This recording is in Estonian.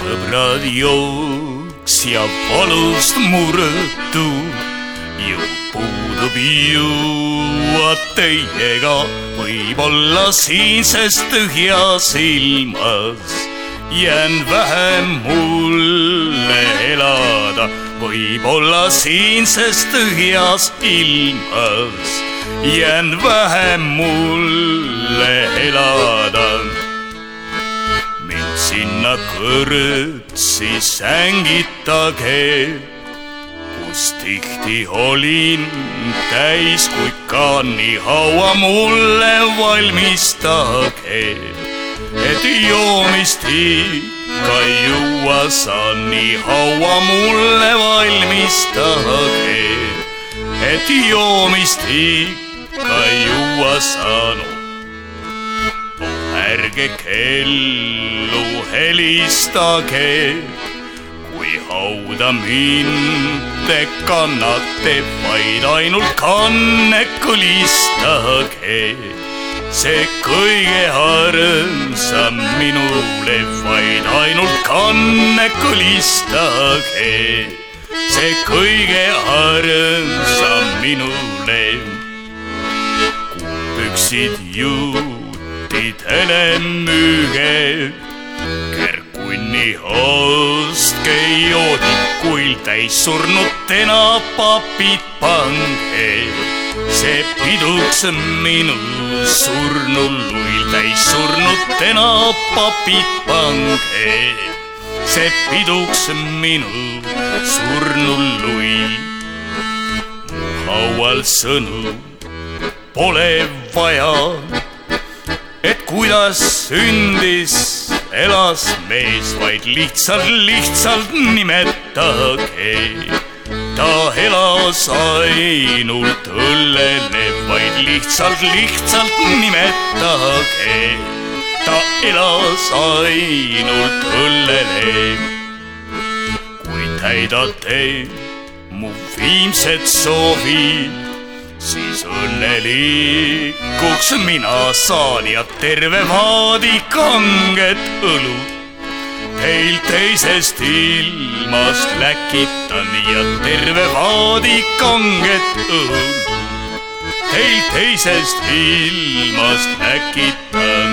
sõbrad jooks ja valust murdu. ju puudub juua teiega, võib-olla siinses tühjas ilmas jään vähem mulle elada, võib-olla siinses tühjas ilmas jään vähem mulle elada sinna kõrtsi sängitage, kus tihti olin täis, kui ka nii haua mulle valmistage, et joomist ikka juua sa, nii haua mulle valmistage, et joomist ikka juua saanud ärge kellu helistage, kui hauda mind te kannate, vaid ainult kanne kõlistage. see kõige armsam minule, vaid ainult kanne kõlistage. see kõige armsam minule, kuupüksid ju juutidele müüge. Kärkunni ostke joodikuil täissurnud papid pange. see piduks minu surnuluil täissurnud papid pange. see piduks minu surnuluil. mu haual sõnu pole vaja kuidas sündis, elas mees, vaid lihtsalt, lihtsalt nimetage. ta elas ainult õllele, vaid lihtsalt, lihtsalt nimetage. ta elas ainult õllele. kui täidate mu viimsed soovid siis õnnelikuks mina saan ja terve vaadi kanget õlut. Teil teisest ilmast läkitan ja terve vaadi kanget õlut. Teil teisest ilmast läkitan